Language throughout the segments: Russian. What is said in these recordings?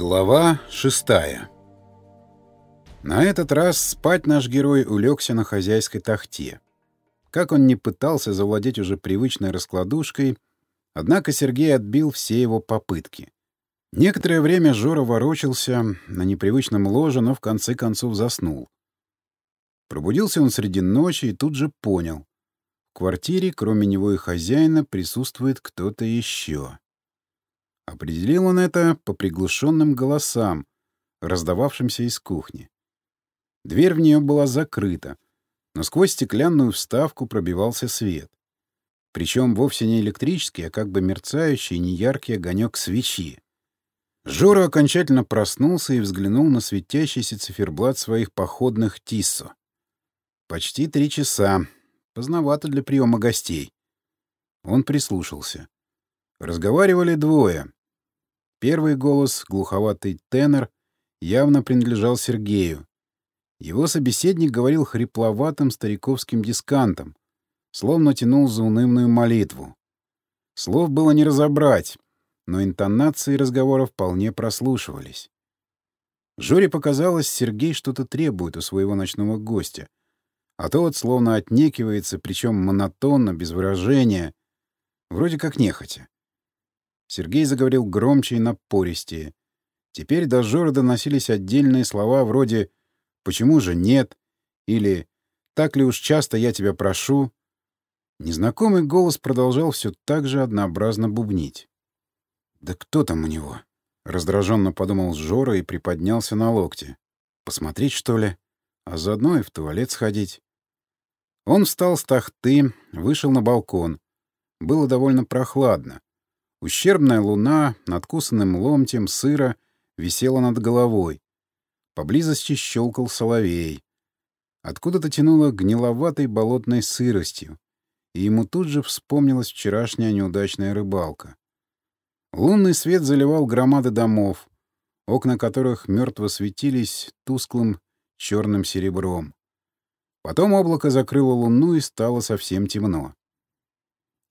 Глава шестая На этот раз спать наш герой улегся на хозяйской тахте. Как он не пытался завладеть уже привычной раскладушкой, однако Сергей отбил все его попытки. Некоторое время Жора ворочался на непривычном ложе, но в конце концов заснул. Пробудился он среди ночи и тут же понял. В квартире, кроме него и хозяина, присутствует кто-то еще. Определил он это по приглушенным голосам, раздававшимся из кухни. Дверь в нее была закрыта, но сквозь стеклянную вставку пробивался свет. Причем вовсе не электрический, а как бы мерцающий, неяркий огонек свечи. Жора окончательно проснулся и взглянул на светящийся циферблат своих походных Тиссо. Почти три часа. Поздновато для приема гостей. Он прислушался. Разговаривали двое. Первый голос, глуховатый тенор, явно принадлежал Сергею. Его собеседник говорил хрипловатым стариковским дискантом, словно тянул заунывную молитву. Слов было не разобрать, но интонации разговора вполне прослушивались. Жоре показалось, Сергей что-то требует у своего ночного гостя, а тот словно отнекивается, причем монотонно, без выражения, вроде как нехотя. Сергей заговорил громче и напористее. Теперь до Жора доносились отдельные слова вроде «почему же нет?» или «так ли уж часто я тебя прошу?» Незнакомый голос продолжал все так же однообразно бубнить. «Да кто там у него?» — раздраженно подумал Жора и приподнялся на локте. «Посмотреть, что ли? А заодно и в туалет сходить». Он встал с тахты, вышел на балкон. Было довольно прохладно. Ущербная луна, надкусанным ломтем сыра, висела над головой. Поблизости щелкал соловей. Откуда-то тянуло гниловатой болотной сыростью, и ему тут же вспомнилась вчерашняя неудачная рыбалка. Лунный свет заливал громады домов, окна которых мертво светились тусклым черным серебром. Потом облако закрыло луну, и стало совсем темно.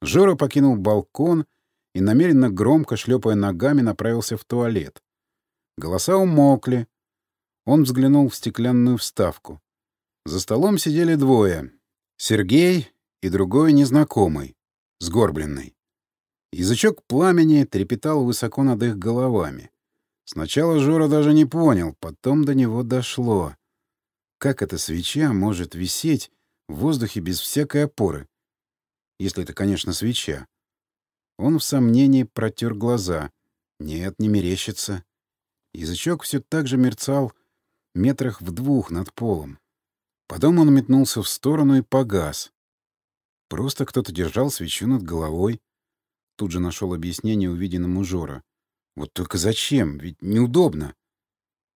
Жора покинул балкон и, намеренно громко шлепая ногами, направился в туалет. Голоса умолкли. Он взглянул в стеклянную вставку. За столом сидели двое — Сергей и другой незнакомый, сгорбленный. Язычок пламени трепетал высоко над их головами. Сначала Жора даже не понял, потом до него дошло. Как эта свеча может висеть в воздухе без всякой опоры? Если это, конечно, свеча. Он в сомнении протер глаза. Нет, не мерещится. Язычок все так же мерцал метрах в двух над полом. Потом он метнулся в сторону и погас. Просто кто-то держал свечу над головой. Тут же нашел объяснение увиденному Жора. Вот только зачем? Ведь неудобно.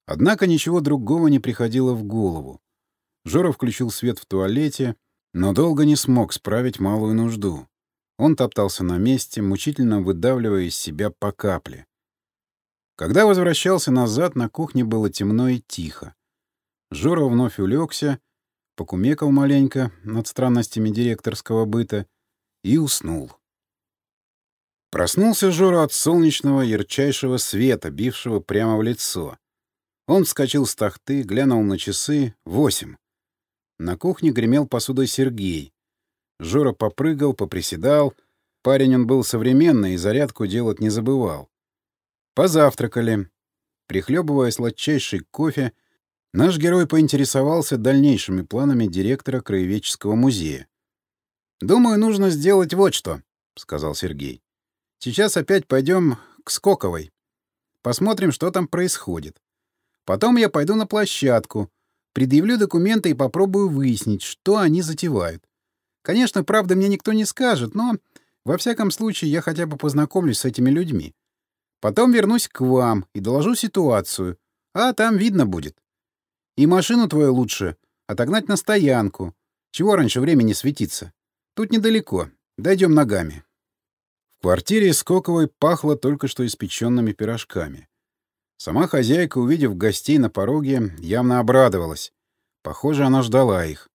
Однако ничего другого не приходило в голову. Жора включил свет в туалете, но долго не смог справить малую нужду. Он топтался на месте, мучительно выдавливая из себя по капле. Когда возвращался назад, на кухне было темно и тихо. Жора вновь улегся, покумекал маленько над странностями директорского быта и уснул. Проснулся Жора от солнечного ярчайшего света, бившего прямо в лицо. Он вскочил с тахты, глянул на часы — восемь. На кухне гремел посудой Сергей. Жора попрыгал, поприседал. Парень он был современный и зарядку делать не забывал. Позавтракали. Прихлебывая сладчайший кофе, наш герой поинтересовался дальнейшими планами директора Краеведческого музея. «Думаю, нужно сделать вот что», — сказал Сергей. «Сейчас опять пойдем к Скоковой. Посмотрим, что там происходит. Потом я пойду на площадку, предъявлю документы и попробую выяснить, что они затевают. Конечно, правда мне никто не скажет, но, во всяком случае, я хотя бы познакомлюсь с этими людьми. Потом вернусь к вам и доложу ситуацию, а там видно будет. И машину твою лучше отогнать на стоянку. Чего раньше времени светиться? Тут недалеко. Дойдем ногами. В квартире Скоковой пахло только что испеченными пирожками. Сама хозяйка, увидев гостей на пороге, явно обрадовалась. Похоже, она ждала их.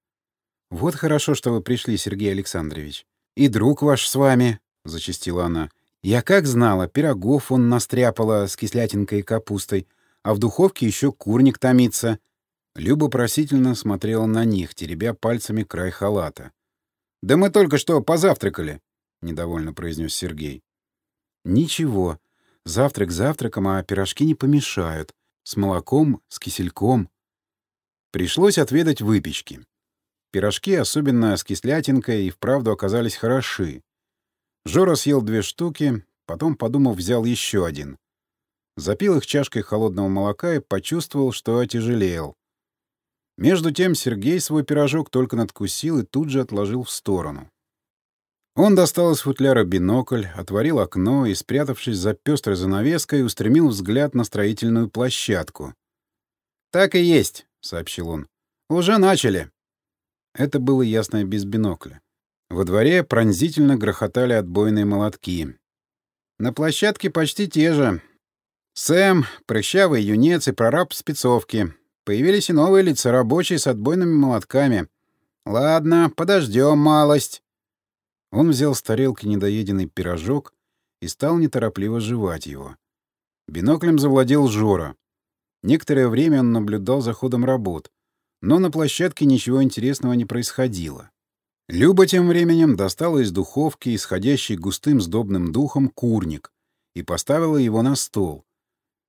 «Вот хорошо, что вы пришли, Сергей Александрович. И друг ваш с вами», — зачастила она. Я как знала, пирогов он настряпала с кислятинкой и капустой, а в духовке еще курник томится. Люба просительно смотрела на них, теребя пальцами край халата. — Да мы только что позавтракали, — недовольно произнес Сергей. — Ничего. Завтрак завтраком, а пирожки не помешают. С молоком, с кисельком. Пришлось отведать выпечки. Пирожки, особенно с кислятинкой, и вправду оказались хороши. Жора съел две штуки, потом, подумав, взял еще один. Запил их чашкой холодного молока и почувствовал, что отяжелел. Между тем Сергей свой пирожок только надкусил и тут же отложил в сторону. Он достал из футляра бинокль, отворил окно и, спрятавшись за пестрой занавеской, устремил взгляд на строительную площадку. «Так и есть», — сообщил он. «Уже начали». Это было ясно без бинокля. Во дворе пронзительно грохотали отбойные молотки. На площадке почти те же. Сэм, прыщавый юнец и прораб спецовки. Появились и новые лица, рабочие с отбойными молотками. «Ладно, подождем малость». Он взял с тарелки недоеденный пирожок и стал неторопливо жевать его. Биноклем завладел Жора. Некоторое время он наблюдал за ходом работ, но на площадке ничего интересного не происходило. Люба тем временем достала из духовки, исходящий густым сдобным духом, курник и поставила его на стол,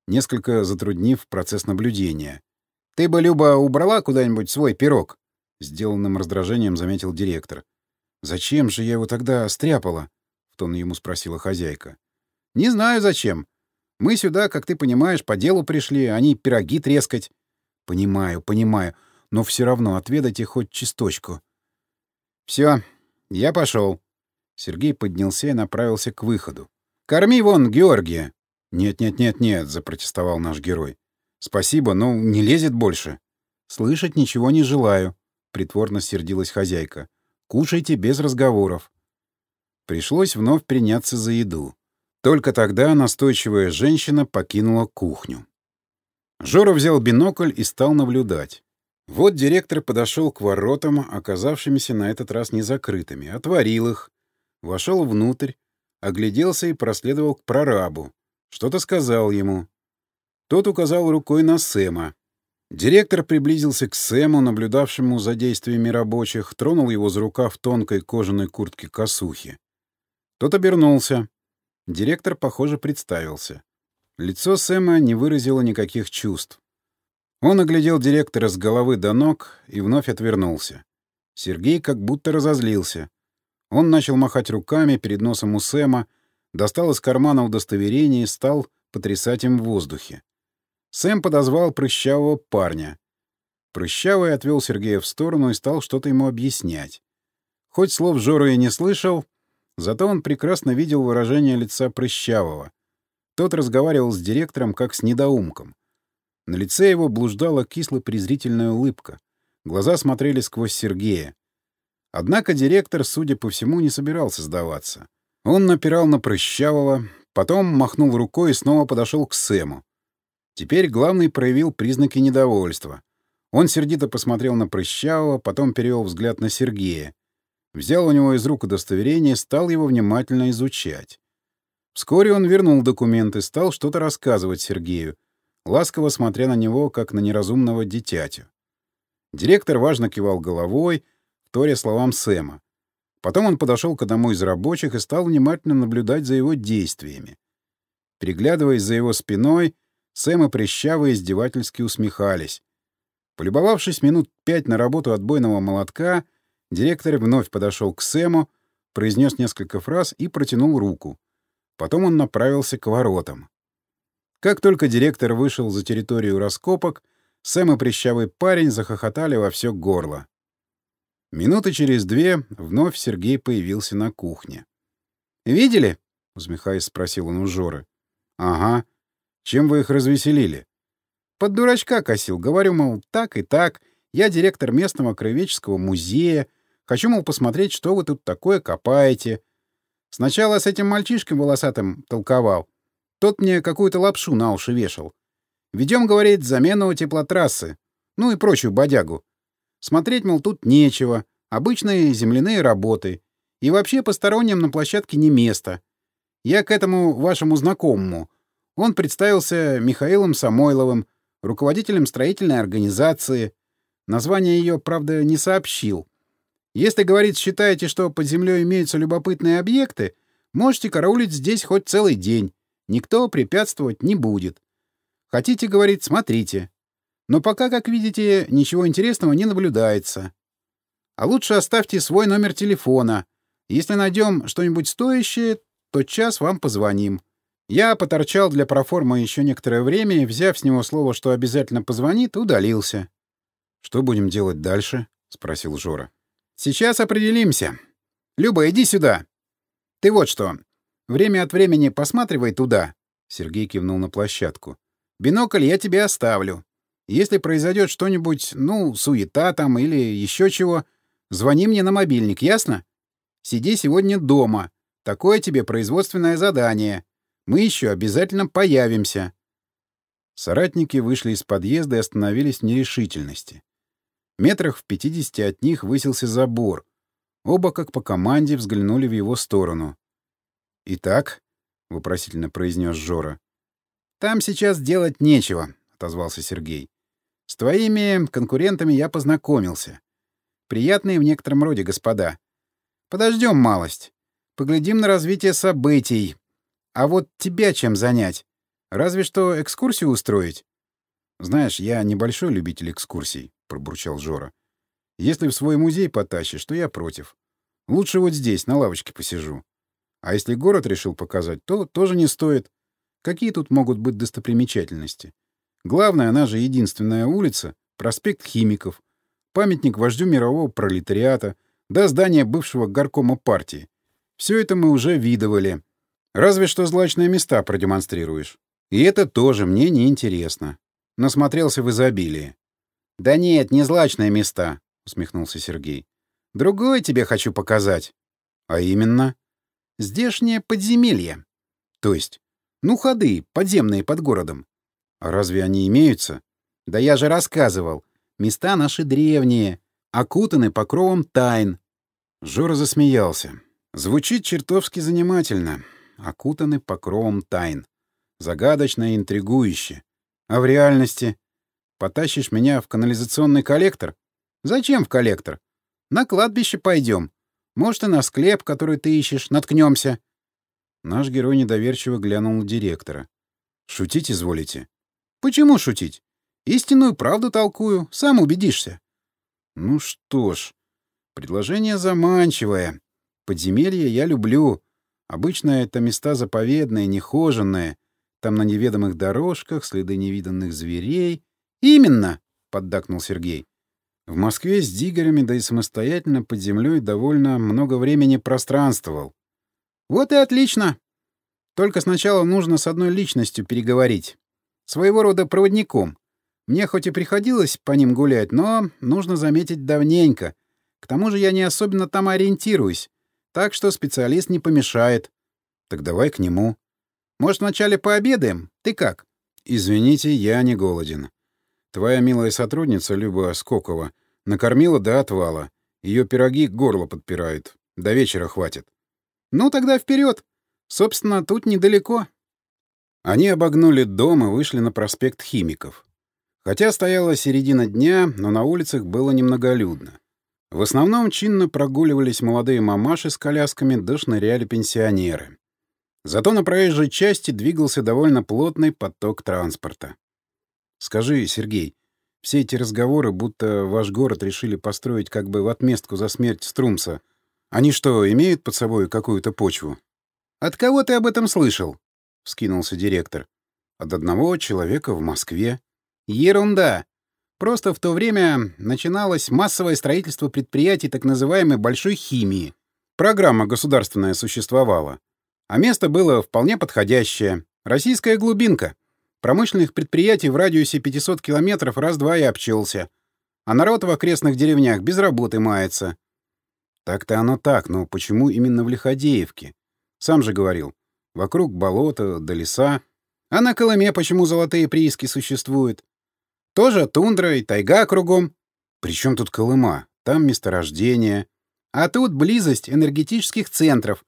несколько затруднив процесс наблюдения. «Ты бы, Люба, убрала куда-нибудь свой пирог?» — сделанным раздражением заметил директор. «Зачем же я его тогда стряпала?» — в тон ему спросила хозяйка. «Не знаю, зачем. Мы сюда, как ты понимаешь, по делу пришли, а не пироги трескать». «Понимаю, понимаю, но все равно отведайте хоть чисточку». «Все, я пошел». Сергей поднялся и направился к выходу. «Корми вон Георгия!» «Нет-нет-нет-нет», — запротестовал наш герой. «Спасибо, но не лезет больше». «Слышать ничего не желаю», — притворно сердилась хозяйка. Кушайте без разговоров. Пришлось вновь приняться за еду. Только тогда настойчивая женщина покинула кухню. Жора взял бинокль и стал наблюдать. Вот директор подошел к воротам, оказавшимися на этот раз не закрытыми, отворил их, вошел внутрь, огляделся и проследовал к прорабу. Что-то сказал ему. Тот указал рукой на Сэма. Директор приблизился к Сэму, наблюдавшему за действиями рабочих, тронул его за рукав тонкой кожаной куртки косухи. Тот обернулся. Директор, похоже, представился. Лицо Сэма не выразило никаких чувств. Он оглядел директора с головы до ног и вновь отвернулся. Сергей как будто разозлился. Он начал махать руками перед носом у Сэма, достал из кармана удостоверение и стал потрясать им в воздухе. Сэм подозвал прыщавого парня. Прыщавый отвел Сергея в сторону и стал что-то ему объяснять. Хоть слов Жора и не слышал, зато он прекрасно видел выражение лица Прыщавого. Тот разговаривал с директором как с недоумком. На лице его блуждала кисло-презрительная улыбка. Глаза смотрели сквозь Сергея. Однако директор, судя по всему, не собирался сдаваться. Он напирал на Прыщавого, потом махнул рукой и снова подошел к Сэму. Теперь главный проявил признаки недовольства. Он сердито посмотрел на Прыщавого, потом перевел взгляд на Сергея. Взял у него из рук удостоверение стал его внимательно изучать. Вскоре он вернул документы, стал что-то рассказывать Сергею, ласково смотря на него, как на неразумного дитятю. Директор важно кивал головой, вторя словам Сэма. Потом он подошел к одному из рабочих и стал внимательно наблюдать за его действиями. Переглядываясь за его спиной, Сэм и Прищавый издевательски усмехались. Полюбовавшись минут пять на работу отбойного молотка, директор вновь подошел к Сэму, произнес несколько фраз и протянул руку. Потом он направился к воротам. Как только директор вышел за территорию раскопок, Сэм и прищавый парень захохотали во все горло. Минуты через две вновь Сергей появился на кухне. «Видели?» — усмехаясь, спросил он у Жоры. «Ага. Чем вы их развеселили? Под дурачка косил. Говорю, мол, так и так. Я директор местного краеведческого музея. Хочу, мол, посмотреть, что вы тут такое копаете. Сначала с этим мальчишкой волосатым толковал. Тот мне какую-то лапшу на уши вешал. Ведем, говорит, замену теплотрассы. Ну и прочую бодягу. Смотреть, мол, тут нечего. Обычные земляные работы. И вообще посторонним на площадке не место. Я к этому вашему знакомому. Он представился Михаилом Самойловым, руководителем строительной организации. Название ее, правда, не сообщил. Если, говорит, считаете, что под землей имеются любопытные объекты, можете караулить здесь хоть целый день. Никто препятствовать не будет. Хотите, говорит, смотрите. Но пока, как видите, ничего интересного не наблюдается. А лучше оставьте свой номер телефона. Если найдем что-нибудь стоящее, то час вам позвоним. Я поторчал для проформа еще некоторое время и, взяв с него слово, что обязательно позвонит, удалился. — Что будем делать дальше? — спросил Жора. — Сейчас определимся. Люба, иди сюда. Ты вот что. Время от времени посматривай туда. Сергей кивнул на площадку. Бинокль я тебе оставлю. Если произойдет что-нибудь, ну, суета там или еще чего, звони мне на мобильник, ясно? Сиди сегодня дома. Такое тебе производственное задание. Мы еще обязательно появимся. Соратники вышли из подъезда и остановились в нерешительности. Метрах в пятидесяти от них высился забор. Оба, как по команде, взглянули в его сторону. «Итак?» — вопросительно произнес Жора. «Там сейчас делать нечего», — отозвался Сергей. «С твоими конкурентами я познакомился. Приятные в некотором роде господа. Подождем малость. Поглядим на развитие событий. А вот тебя чем занять? Разве что экскурсию устроить? Знаешь, я небольшой любитель экскурсий, пробурчал Жора. Если в свой музей потащишь, то я против. Лучше вот здесь, на лавочке посижу. А если город решил показать, то тоже не стоит. Какие тут могут быть достопримечательности? Главное, она же единственная улица, проспект Химиков, памятник вождю мирового пролетариата, да здание бывшего горкома партии. Все это мы уже видывали. Разве что злачные места продемонстрируешь. И это тоже мне не интересно. Насмотрелся в изобилии. — Да нет, не злачные места, — усмехнулся Сергей. — Другое тебе хочу показать. — А именно? — Здешнее подземелье. — То есть? Ну, ходы, подземные под городом. — А разве они имеются? — Да я же рассказывал. Места наши древние, окутаны покровом тайн. Жора засмеялся. Звучит чертовски занимательно окутаны покровом тайн. Загадочно и интригующе. А в реальности? Потащишь меня в канализационный коллектор? Зачем в коллектор? На кладбище пойдем. Может, и на склеп, который ты ищешь, наткнемся. Наш герой недоверчиво глянул на директора. Шутить изволите? Почему шутить? Истинную правду толкую, сам убедишься. Ну что ж, предложение заманчивое. Подземелье я люблю. Обычно это места заповедные, нехоженные. Там на неведомых дорожках следы невиданных зверей. «Именно!» — поддакнул Сергей. В Москве с диггерами, да и самостоятельно под землей довольно много времени пространствовал. «Вот и отлично! Только сначала нужно с одной личностью переговорить. Своего рода проводником. Мне хоть и приходилось по ним гулять, но, нужно заметить, давненько. К тому же я не особенно там ориентируюсь. Так что специалист не помешает. Так давай к нему. Может, вначале пообедаем? Ты как? Извините, я не голоден. Твоя милая сотрудница, Люба Скокова, накормила до отвала. Ее пироги горло подпирают. До вечера хватит. Ну, тогда вперед. Собственно, тут недалеко. Они обогнули дом и вышли на проспект Химиков. Хотя стояла середина дня, но на улицах было немноголюдно. В основном чинно прогуливались молодые мамаши с колясками, да шныряли пенсионеры. Зато на проезжей части двигался довольно плотный поток транспорта. «Скажи, Сергей, все эти разговоры, будто ваш город решили построить как бы в отместку за смерть Струмса, они что, имеют под собой какую-то почву?» «От кого ты об этом слышал?» — вскинулся директор. «От одного человека в Москве». «Ерунда! Просто в то время начиналось массовое строительство предприятий так называемой «большой химии». Программа государственная существовала. А место было вполне подходящее. Российская глубинка. Промышленных предприятий в радиусе 500 километров раз-два и обчелся. А народ в окрестных деревнях без работы мается. Так-то оно так, но почему именно в Лиходеевке? Сам же говорил. Вокруг болота да леса. А на Колыме почему золотые прииски существуют? Тоже тундра и тайга кругом. Причем тут Колыма? Там месторождение. А тут близость энергетических центров.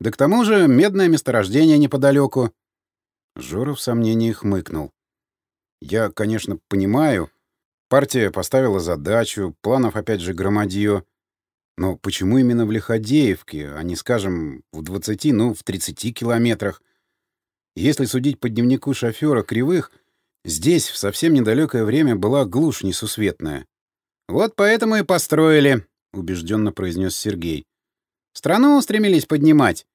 Да к тому же медное месторождение неподалеку. Жора в сомнении хмыкнул. Я, конечно, понимаю. Партия поставила задачу, планов опять же громадье. Но почему именно в Лиходеевке, а не, скажем, в 20, ну, в 30 километрах? Если судить по дневнику шофера Кривых, здесь в совсем недалекое время была глушь несусветная. «Вот поэтому и построили», — убежденно произнес Сергей. «Страну стремились поднимать.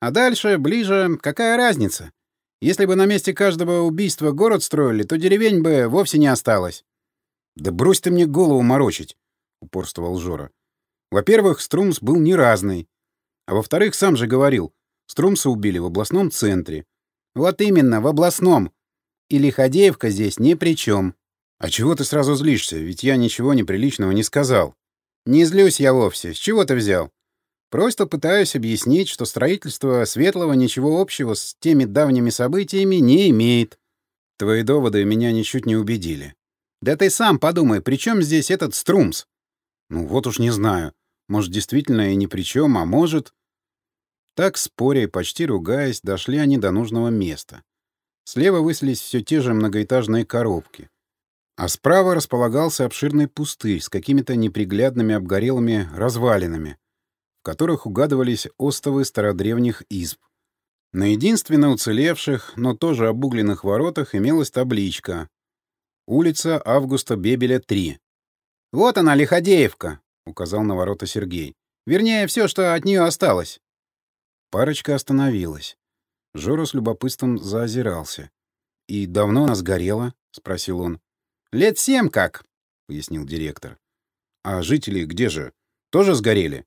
А дальше, ближе, какая разница? Если бы на месте каждого убийства город строили, то деревень бы вовсе не осталось». «Да брось ты мне голову морочить», — упорствовал Жора. «Во-первых, Струмс был не разный. А во-вторых, сам же говорил, Струмса убили в областном центре. Вот именно, в областном. И Лиходеевка здесь ни при чем. А чего ты сразу злишься? Ведь я ничего неприличного не сказал. Не злюсь я вовсе. С чего ты взял? Просто пытаюсь объяснить, что строительство Светлого ничего общего с теми давними событиями не имеет. Твои доводы меня ничуть не убедили. Да ты сам подумай, при чем здесь этот Струмс? Ну вот уж не знаю. Может, действительно и ни при чем, а может... Так, споря и почти ругаясь, дошли они до нужного места. Слева высились все те же многоэтажные коробки. А справа располагался обширный пустырь с какими-то неприглядными обгорелыми развалинами, которых угадывались остовы стародревних изб. На единственно уцелевших, но тоже обугленных воротах имелась табличка «Улица Августа Бебеля, 3». «Вот она, Лиходеевка», — указал на ворота Сергей. «Вернее, все, что от нее осталось». Парочка остановилась. Жора с любопытством заозирался. «И давно она сгорела?» — спросил он. «Лет семь как», — пояснил директор. «А жители где же? Тоже сгорели?»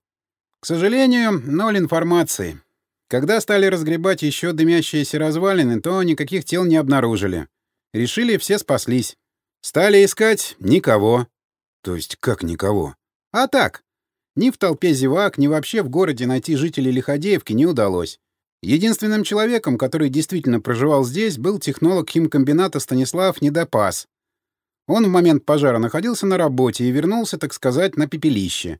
«К сожалению, ноль информации. Когда стали разгребать еще дымящиеся развалины, то никаких тел не обнаружили. Решили, все спаслись. Стали искать — никого». «То есть как никого?» «А так. Ни в толпе зевак, ни вообще в городе найти жителей Лиходеевки не удалось. Единственным человеком, который действительно проживал здесь, был технолог химкомбината Станислав Недопас. Он в момент пожара находился на работе и вернулся, так сказать, на пепелище.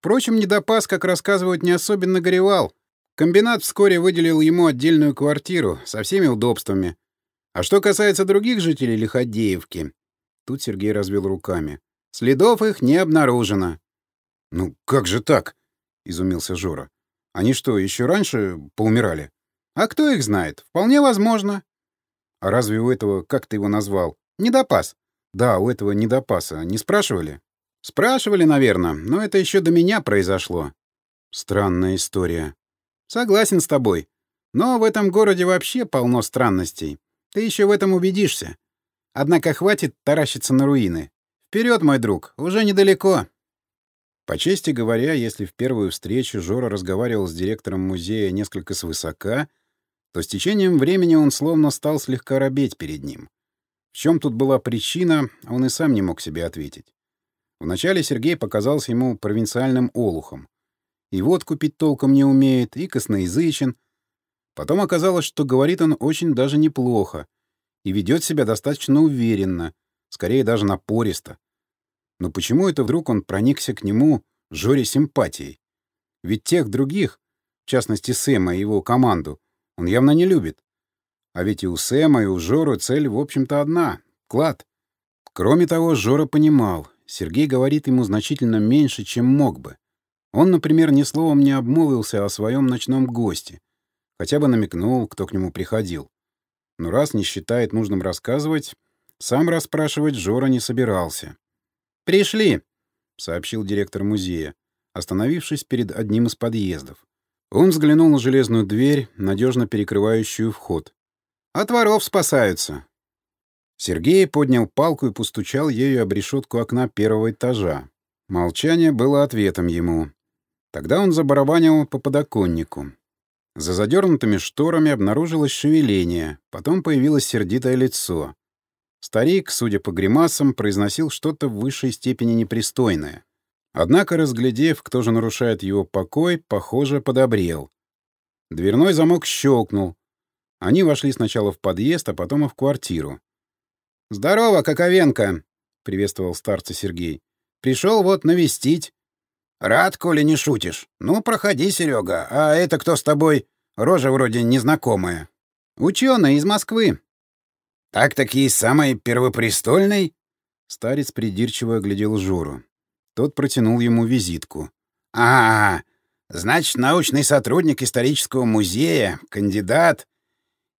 Впрочем, Недопас, как рассказывают, не особенно горевал. Комбинат вскоре выделил ему отдельную квартиру со всеми удобствами. А что касается других жителей Лиходеевки... Тут Сергей развел руками. Следов их не обнаружено. «Ну как же так?» — изумился Жора. «Они что, еще раньше поумирали?» «А кто их знает? Вполне возможно». «А разве у этого, как ты его назвал, недопас?» «Да, у этого недопаса. Не спрашивали?» «Спрашивали, наверное, но это еще до меня произошло». «Странная история». «Согласен с тобой. Но в этом городе вообще полно странностей. Ты еще в этом убедишься. Однако хватит таращиться на руины. Вперед, мой друг, уже недалеко». По чести говоря, если в первую встречу Жора разговаривал с директором музея несколько свысока, то с течением времени он словно стал слегка робеть перед ним. В чем тут была причина, он и сам не мог себе ответить. Вначале Сергей показался ему провинциальным олухом. И вот купить толком не умеет, и косноязычен. Потом оказалось, что говорит он очень даже неплохо и ведет себя достаточно уверенно, скорее даже напористо. Но почему это вдруг он проникся к нему, Жоре, симпатией? Ведь тех других, в частности Сэма и его команду, он явно не любит. А ведь и у Сэма, и у Жоры цель, в общем-то, одна — клад. Кроме того, Жора понимал, Сергей говорит ему значительно меньше, чем мог бы. Он, например, ни словом не обмолвился о своем ночном госте, хотя бы намекнул, кто к нему приходил. Но раз не считает нужным рассказывать, сам расспрашивать Жора не собирался. «Пришли», — сообщил директор музея, остановившись перед одним из подъездов. Он взглянул на железную дверь, надежно перекрывающую вход. «От воров спасаются». Сергей поднял палку и постучал ею об решетку окна первого этажа. Молчание было ответом ему. Тогда он забарабанил по подоконнику. За задернутыми шторами обнаружилось шевеление, потом появилось сердитое лицо. Старик, судя по гримасам, произносил что-то в высшей степени непристойное. Однако, разглядев, кто же нарушает его покой, похоже, подобрел. Дверной замок щелкнул. Они вошли сначала в подъезд, а потом и в квартиру. «Здорово, Коковенко!» — приветствовал старца Сергей. «Пришел вот навестить». Рад, коли не шутишь. Ну, проходи, Серега. А это кто с тобой? Рожа вроде незнакомая. Ученый из Москвы. Так-таки самый первопрестольный? Старец придирчиво оглядел Жору. Тот протянул ему визитку. -а значит, научный сотрудник исторического музея, кандидат.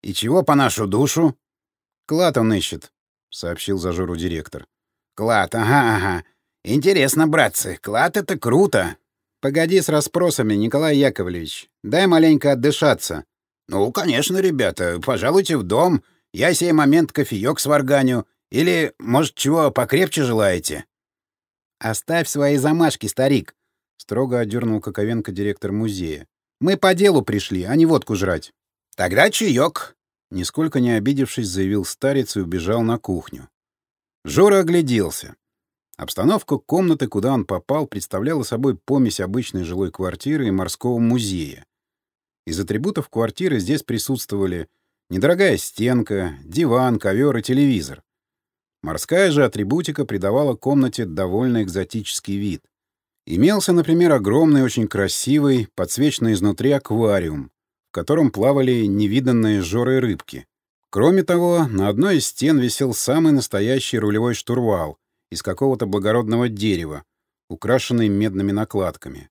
И чего по нашу душу? Клад он ищет, сообщил за Жору директор. Клад, ага, ага. Интересно, братцы, клад — это круто. Погоди с расспросами, Николай Яковлевич. Дай маленько отдышаться. Ну, конечно, ребята, пожалуйте в дом. Я сей момент кофеек сварганю. Или, может, чего покрепче желаете? Оставь свои замашки, старик, — строго отдернул Коковенко директор музея. Мы по делу пришли, а не водку жрать. Тогда чаек. Нисколько не обидевшись, заявил старец и убежал на кухню. Жора огляделся. Обстановка комнаты, куда он попал, представляла собой помесь обычной жилой квартиры и морского музея. Из атрибутов квартиры здесь присутствовали недорогая стенка, диван, ковер и телевизор. Морская же атрибутика придавала комнате довольно экзотический вид. Имелся, например, огромный, очень красивый, подсвеченный изнутри аквариум, в котором плавали невиданные жоры рыбки. Кроме того, на одной из стен висел самый настоящий рулевой штурвал, из какого-то благородного дерева, украшенный медными накладками.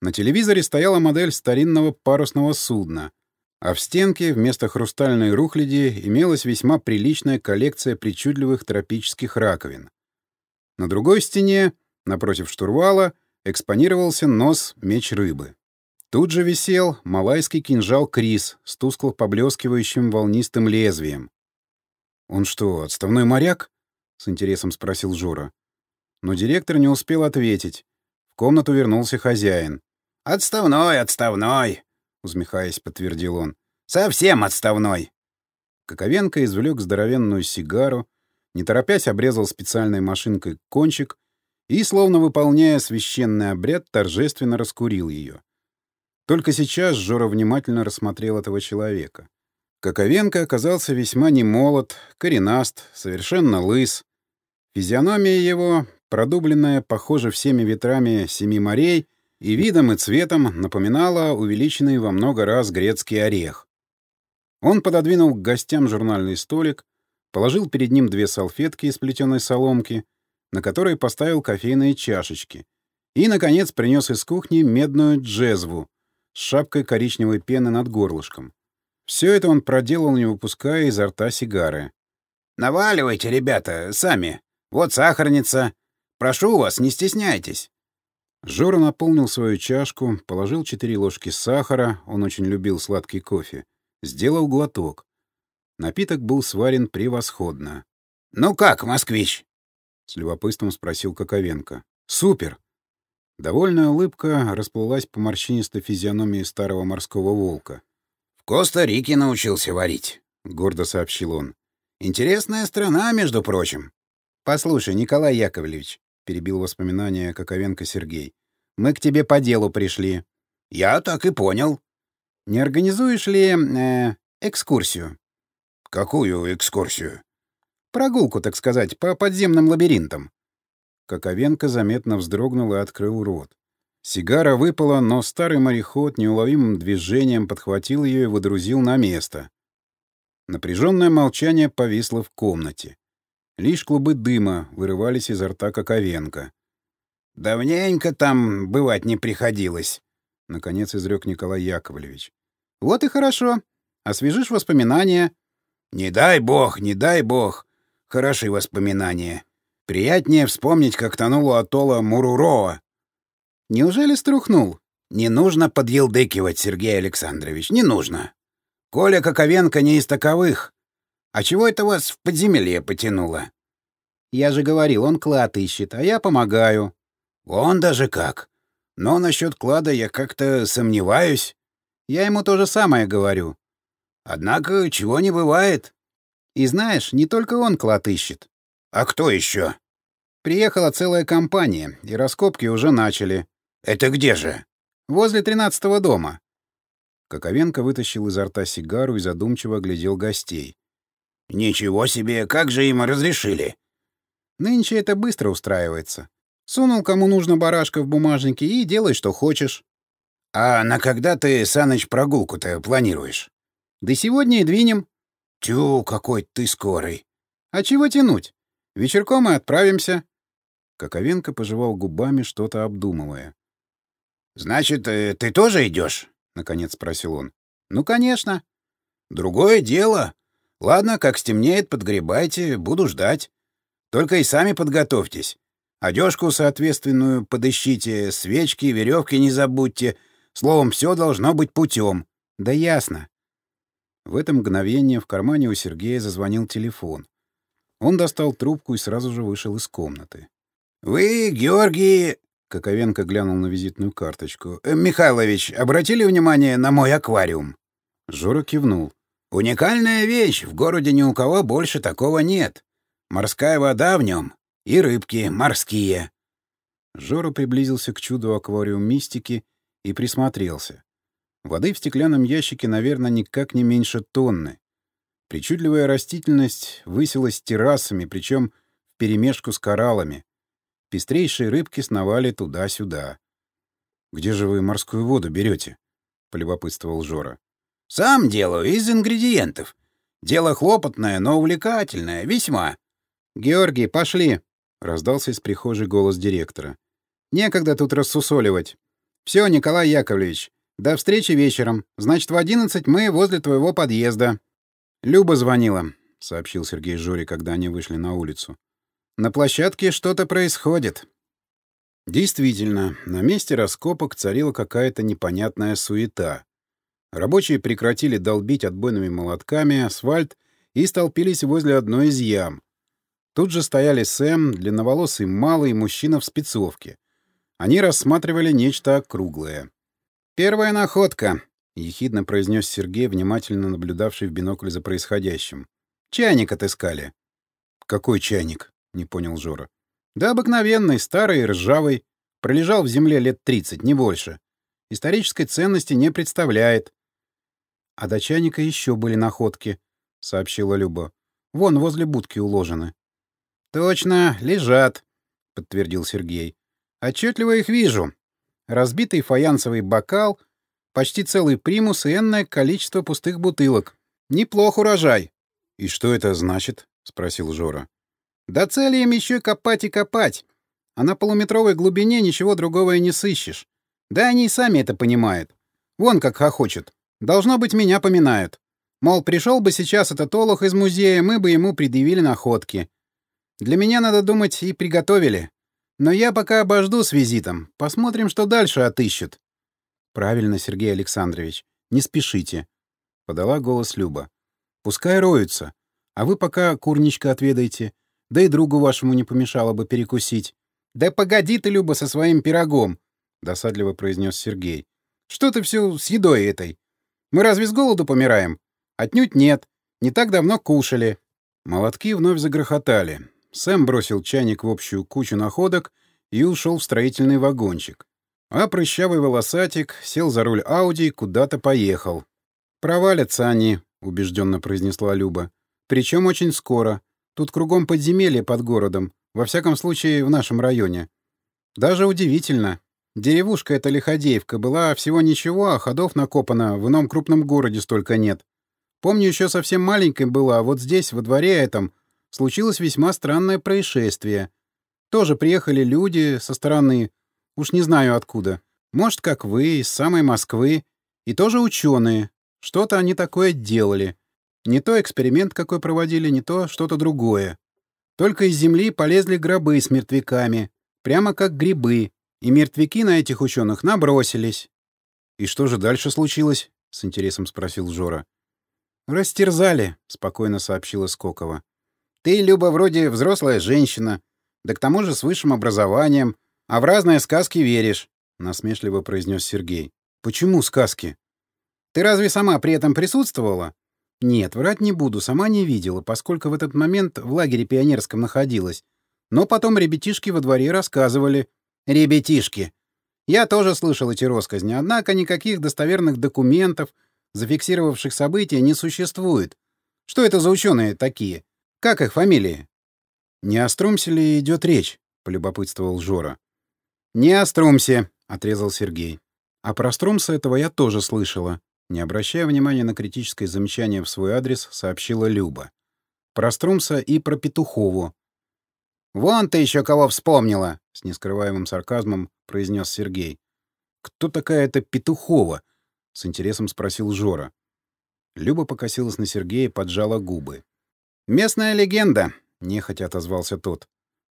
На телевизоре стояла модель старинного парусного судна, а в стенке вместо хрустальной рухляди имелась весьма приличная коллекция причудливых тропических раковин. На другой стене, напротив штурвала, экспонировался нос меч рыбы. Тут же висел малайский кинжал Крис с тускло поблескивающим волнистым лезвием. «Он что, отставной моряк?» — с интересом спросил Жора. Но директор не успел ответить. В комнату вернулся хозяин. «Отставной, отставной!» — усмехаясь, подтвердил он. «Совсем отставной!» Коковенко извлек здоровенную сигару, не торопясь обрезал специальной машинкой кончик и, словно выполняя священный обряд, торжественно раскурил ее. Только сейчас Жора внимательно рассмотрел этого человека. Коковенко оказался весьма немолод, коренаст, совершенно лыс, Физиономия его, продубленная, похоже, всеми ветрами семи морей, и видом и цветом напоминала увеличенный во много раз грецкий орех. Он пододвинул к гостям журнальный столик, положил перед ним две салфетки из плетеной соломки, на которой поставил кофейные чашечки, и, наконец, принес из кухни медную джезву с шапкой коричневой пены над горлышком. Все это он проделал, не выпуская изо рта сигары. «Наваливайте, ребята, сами!» Вот сахарница. Прошу вас, не стесняйтесь. Жора наполнил свою чашку, положил четыре ложки сахара, он очень любил сладкий кофе, сделал глоток. Напиток был сварен превосходно. «Ну как, москвич?» — с любопытством спросил Коковенко. «Супер!» Довольная улыбка расплылась по морщинистой физиономии старого морского волка. «В Коста-Рике научился варить», — гордо сообщил он. «Интересная страна, между прочим. «Послушай, Николай Яковлевич», — перебил воспоминания Коковенко Сергей, — «мы к тебе по делу пришли». «Я так и понял». «Не организуешь ли э, экскурсию?» «Какую экскурсию?» «Прогулку, так сказать, по подземным лабиринтам». Коковенко заметно вздрогнул и открыл рот. Сигара выпала, но старый мореход неуловимым движением подхватил ее и выдрузил на место. Напряженное молчание повисло в комнате. Лишь клубы дыма вырывались изо рта Коковенко. «Давненько там бывать не приходилось», — наконец изрек Николай Яковлевич. «Вот и хорошо. Освежишь воспоминания». «Не дай бог, не дай бог. Хорошие воспоминания. Приятнее вспомнить, как тонул у атолла Муруроа». «Неужели струхнул?» «Не нужно подъелдыкивать, Сергей Александрович, не нужно. Коля Коковенко не из таковых. А чего это вас в подземелье потянуло? Я же говорил, он клад ищет, а я помогаю. Он даже как. Но насчет клада я как-то сомневаюсь. Я ему то же самое говорю. Однако чего не бывает. И знаешь, не только он клад ищет. А кто еще? Приехала целая компания, и раскопки уже начали. Это где же? Возле тринадцатого дома. Коковенко вытащил изо рта сигару и задумчиво глядел гостей. «Ничего себе, как же им разрешили?» «Нынче это быстро устраивается. Сунул кому нужно барашка в бумажнике и делай, что хочешь. — А на когда ты, Саныч, прогулку-то планируешь? — Да сегодня и двинем. — Тю, какой ты скорый. — А чего тянуть? Вечерком мы отправимся. Коковенко пожевал губами, что-то обдумывая. — Значит, э, ты тоже идешь? — наконец спросил он. — Ну, конечно. — Другое дело. Ладно, как стемнеет, подгребайте, буду ждать. Только и сами подготовьтесь. Одежку соответственную подыщите, свечки, веревки не забудьте. Словом, все должно быть путем. Да ясно. В это мгновение в кармане у Сергея зазвонил телефон. Он достал трубку и сразу же вышел из комнаты. — Вы, Георгий... — Коковенко глянул на визитную карточку. «Э, — Михайлович, обратили внимание на мой аквариум? Жора кивнул. — Уникальная вещь. В городе ни у кого больше такого нет. Морская вода в нем и рыбки морские. Жора приблизился к чуду аквариум мистики и присмотрелся. Воды в стеклянном ящике, наверное, никак не меньше тонны. Причудливая растительность высилась террасами, причем вперемешку с кораллами. Пестрейшие рыбки сновали туда-сюда. «Где же вы морскую воду берете?» — полюбопытствовал Жора. «Сам делаю, из ингредиентов. Дело хлопотное, но увлекательное, весьма». «Георгий, пошли!» — раздался из прихожей голос директора. «Некогда тут рассусоливать. Все, Николай Яковлевич, до встречи вечером. Значит, в одиннадцать мы возле твоего подъезда». «Люба звонила», — сообщил Сергей Жоре, когда они вышли на улицу. «На площадке что-то происходит». Действительно, на месте раскопок царила какая-то непонятная суета. Рабочие прекратили долбить отбойными молотками асфальт и столпились возле одной из ям. Тут же стояли Сэм, длинноволосый малый мужчина в спецовке. Они рассматривали нечто округлое. «Первая находка», — ехидно произнес Сергей, внимательно наблюдавший в бинокль за происходящим. «Чайник отыскали». «Какой чайник?» — не понял Жора. «Да обыкновенный, старый и ржавый. Пролежал в земле лет тридцать, не больше. Исторической ценности не представляет». «А до чайника еще были находки», — сообщила Люба. «Вон, возле будки уложены». «Точно, лежат», — подтвердил Сергей. «Отчетливо их вижу. Разбитый фаянсовый бокал — Почти целый примус и энное количество пустых бутылок. Неплох урожай. — И что это значит? — спросил Жора. — Да цели им еще копать и копать. А на полуметровой глубине ничего другого и не сыщешь. Да они и сами это понимают. Вон как хохочет. Должно быть, меня поминают. Мол, пришел бы сейчас этот олух из музея, мы бы ему предъявили находки. Для меня, надо думать, и приготовили. Но я пока обожду с визитом. Посмотрим, что дальше отыщут. «Правильно, Сергей Александрович. Не спешите», — подала голос Люба. «Пускай роются. А вы пока курничка отведайте. Да и другу вашему не помешало бы перекусить». «Да погоди ты, Люба, со своим пирогом», — досадливо произнес Сергей. «Что ты все с едой этой? Мы разве с голоду помираем? Отнюдь нет. Не так давно кушали». Молотки вновь загрохотали. Сэм бросил чайник в общую кучу находок и ушел в строительный вагончик. А прыщавый волосатик сел за руль Ауди и куда-то поехал. «Провалятся они», — убежденно произнесла Люба. «Причем очень скоро. Тут кругом подземелье под городом. Во всяком случае, в нашем районе. Даже удивительно. Деревушка эта Лиходеевка была всего ничего, а ходов накопано, в ином крупном городе столько нет. Помню, еще совсем маленькой была, а вот здесь, во дворе этом, случилось весьма странное происшествие. Тоже приехали люди со стороны, Уж не знаю откуда. Может, как вы, из самой Москвы. И тоже ученые. Что-то они такое делали. Не то эксперимент какой проводили, не то что-то другое. Только из земли полезли гробы с мертвяками. Прямо как грибы. И мертвяки на этих ученых набросились. — И что же дальше случилось? — с интересом спросил Жора. — Растерзали, — спокойно сообщила Скокова. — Ты, Люба, вроде взрослая женщина, да к тому же с высшим образованием, а в разные сказки веришь, — насмешливо произнес Сергей. — Почему сказки? — Ты разве сама при этом присутствовала? — Нет, врать не буду, сама не видела, поскольку в этот момент в лагере пионерском находилась. Но потом ребятишки во дворе рассказывали. — Ребятишки! Я тоже слышал эти росказни, однако никаких достоверных документов, зафиксировавших события, не существует. Что это за ученые такие? Как их фамилии? — Не о Струмселе идет речь, — полюбопытствовал Жора. «Не о Струмсе», — отрезал Сергей. «А про Струмса этого я тоже слышала», — не обращая внимания на критическое замечание в свой адрес, сообщила Люба. «Про Струмса и про Петухову». «Вон ты еще кого вспомнила!» — с нескрываемым сарказмом произнес Сергей. «Кто такая эта Петухова?» — с интересом спросил Жора. Люба покосилась на Сергея и поджала губы. «Местная легенда», — нехотя отозвался тот.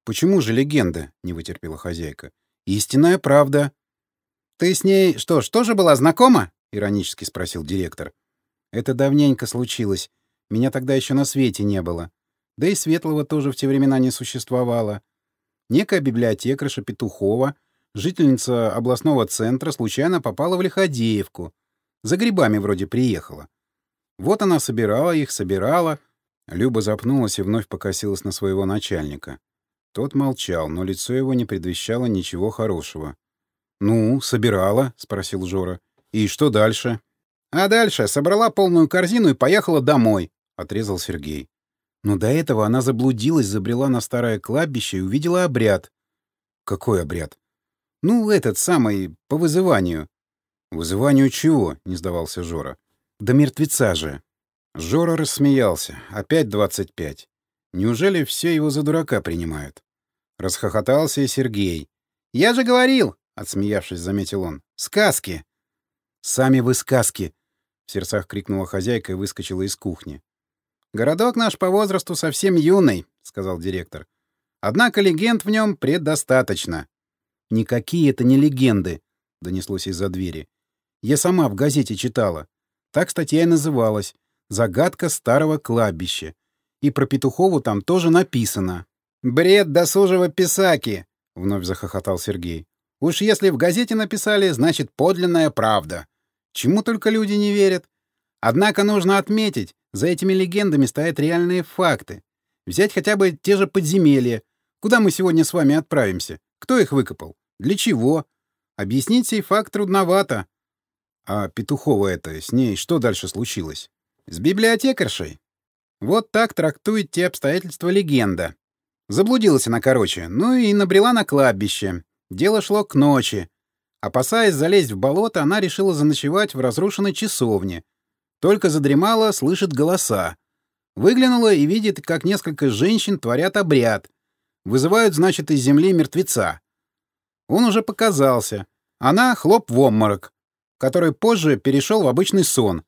«Почему же легенда?» — не вытерпела хозяйка. «Истинная правда». «Ты с ней что ж, тоже была знакома?» — иронически спросил директор. «Это давненько случилось. Меня тогда еще на свете не было. Да и Светлого тоже в те времена не существовало. Некая библиотекарша Петухова, жительница областного центра, случайно попала в Лиходеевку. За грибами вроде приехала. Вот она собирала их, собирала. Люба запнулась и вновь покосилась на своего начальника. Тот молчал, но лицо его не предвещало ничего хорошего. «Ну, собирала?» — спросил Жора. «И что дальше?» «А дальше собрала полную корзину и поехала домой», — отрезал Сергей. Но до этого она заблудилась, забрела на старое кладбище и увидела обряд. «Какой обряд?» «Ну, этот самый, по вызыванию». «Вызыванию чего?» — не сдавался Жора. Да мертвеца же. Жора рассмеялся. Опять двадцать пять. Неужели все его за дурака принимают? Расхохотался и Сергей. «Я же говорил!» — отсмеявшись, заметил он. «Сказки!» «Сами вы сказки!» — в сердцах крикнула хозяйка и выскочила из кухни. «Городок наш по возрасту совсем юный», — сказал директор. «Однако легенд в нем предостаточно». «Никакие это не легенды», — донеслось из-за двери. «Я сама в газете читала. Так статья и называлась «Загадка старого кладбища». И про Петухову там тоже написано. «Бред досужего писаки!» — вновь захохотал Сергей. «Уж если в газете написали, значит, подлинная правда. Чему только люди не верят. Однако нужно отметить, за этими легендами стоят реальные факты. Взять хотя бы те же подземелья. Куда мы сегодня с вами отправимся? Кто их выкопал? Для чего? Объяснить сей факт трудновато. А Петухова это, с ней что дальше случилось? С библиотекаршей. Вот так трактует те обстоятельства легенда. Заблудилась она, короче, ну и набрела на кладбище. Дело шло к ночи. Опасаясь залезть в болото, она решила заночевать в разрушенной часовне. Только задремала, слышит голоса. Выглянула и видит, как несколько женщин творят обряд. Вызывают, значит, из земли мертвеца. Он уже показался. Она хлоп в обморок который позже перешел в обычный сон,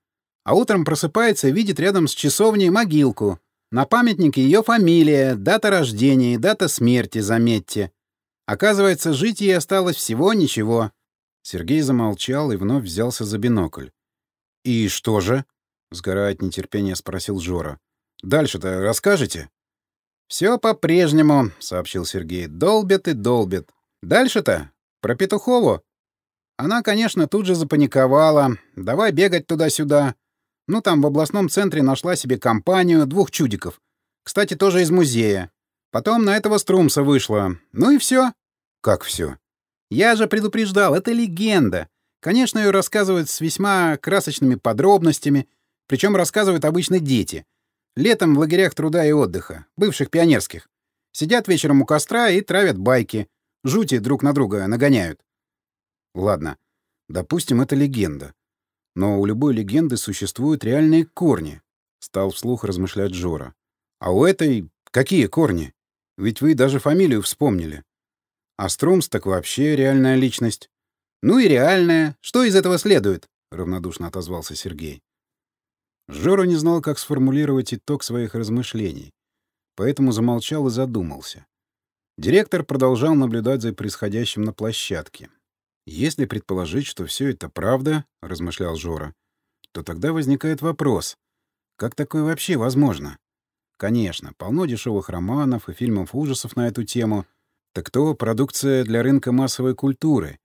а утром просыпается и видит рядом с часовней могилку. На памятнике ее фамилия, дата рождения и дата смерти, заметьте. Оказывается, жить ей осталось всего ничего. Сергей замолчал и вновь взялся за бинокль. «И что же?» — сгорая от нетерпения, спросил Жора. «Дальше-то расскажете?» «Все по-прежнему», — сообщил Сергей. «Долбят и долбят. Дальше-то? Про Петухову? Она, конечно, тут же запаниковала. Давай бегать туда-сюда. Ну, там в областном центре нашла себе компанию двух чудиков. Кстати, тоже из музея. Потом на этого Струмса вышла. Ну и все. Как все? Я же предупреждал, это легенда. Конечно, ее рассказывают с весьма красочными подробностями, причем рассказывают обычно дети. Летом в лагерях труда и отдыха, бывших пионерских. Сидят вечером у костра и травят байки. Жути друг на друга нагоняют. Ладно, допустим, это легенда. Но у любой легенды существуют реальные корни, — стал вслух размышлять Жора. А у этой какие корни? Ведь вы даже фамилию вспомнили. А Струмс так вообще реальная личность. Ну и реальная. Что из этого следует? — равнодушно отозвался Сергей. Жора не знал, как сформулировать итог своих размышлений, поэтому замолчал и задумался. Директор продолжал наблюдать за происходящим на площадке. Если предположить, что все это правда, — размышлял Жора, — то тогда возникает вопрос, как такое вообще возможно? Конечно, полно дешевых романов и фильмов ужасов на эту тему. Так то продукция для рынка массовой культуры.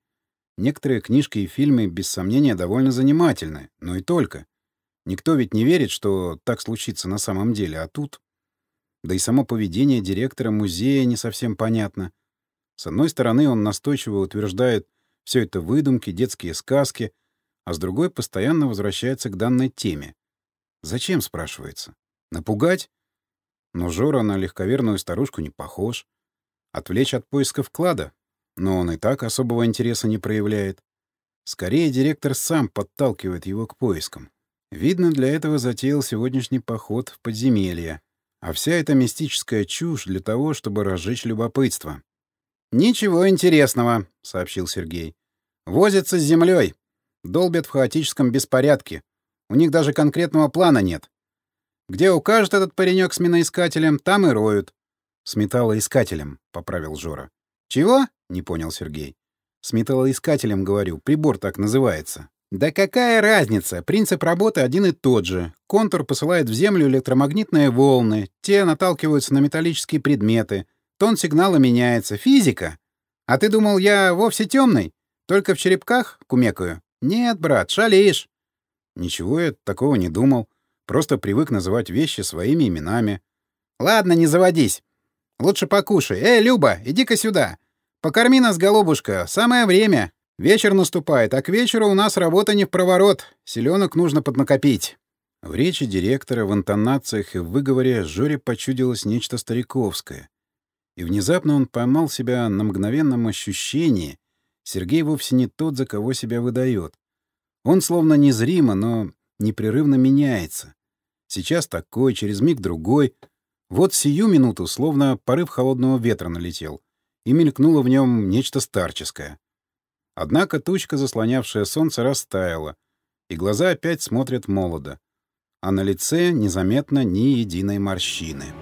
Некоторые книжки и фильмы, без сомнения, довольно занимательны, но и только. Никто ведь не верит, что так случится на самом деле, а тут... Да и само поведение директора музея не совсем понятно. С одной стороны, он настойчиво утверждает, все это выдумки, детские сказки, а с другой постоянно возвращается к данной теме. Зачем, спрашивается? Напугать? Но Жора на легковерную старушку не похож. Отвлечь от поиска вклада? Но он и так особого интереса не проявляет. Скорее, директор сам подталкивает его к поискам. Видно, для этого затеял сегодняшний поход в подземелье. А вся эта мистическая чушь для того, чтобы разжечь любопытство. «Ничего интересного», — сообщил Сергей. «Возятся с землей. Долбят в хаотическом беспорядке. У них даже конкретного плана нет. Где укажет этот паренек с миноискателем, там и роют. — С металлоискателем, — поправил Жора. — Чего? — не понял Сергей. — С металлоискателем, говорю. Прибор так называется. Да какая разница? Принцип работы один и тот же. Контур посылает в Землю электромагнитные волны, те наталкиваются на металлические предметы, тон сигнала меняется. Физика. А ты думал, я вовсе темный? Только в черепках кумекаю? Нет, брат, шалишь. Ничего я такого не думал. Просто привык называть вещи своими именами. Ладно, не заводись. Лучше покушай. Эй, Люба, иди-ка сюда. Покорми нас, голубушка. Самое время. Вечер наступает, а к вечеру у нас работа не в проворот. Селенок нужно поднакопить. В речи директора, в интонациях и в выговоре Жоре почудилось нечто стариковское. И внезапно он поймал себя на мгновенном ощущении. Сергей вовсе не тот, за кого себя выдает. Он словно незримо, но непрерывно меняется. Сейчас такой, через миг другой — вот сию минуту словно порыв холодного ветра налетел, и мелькнуло в нем нечто старческое. Однако тучка, заслонявшая солнце, растаяла, и глаза опять смотрят молодо, а на лице незаметно ни единой морщины.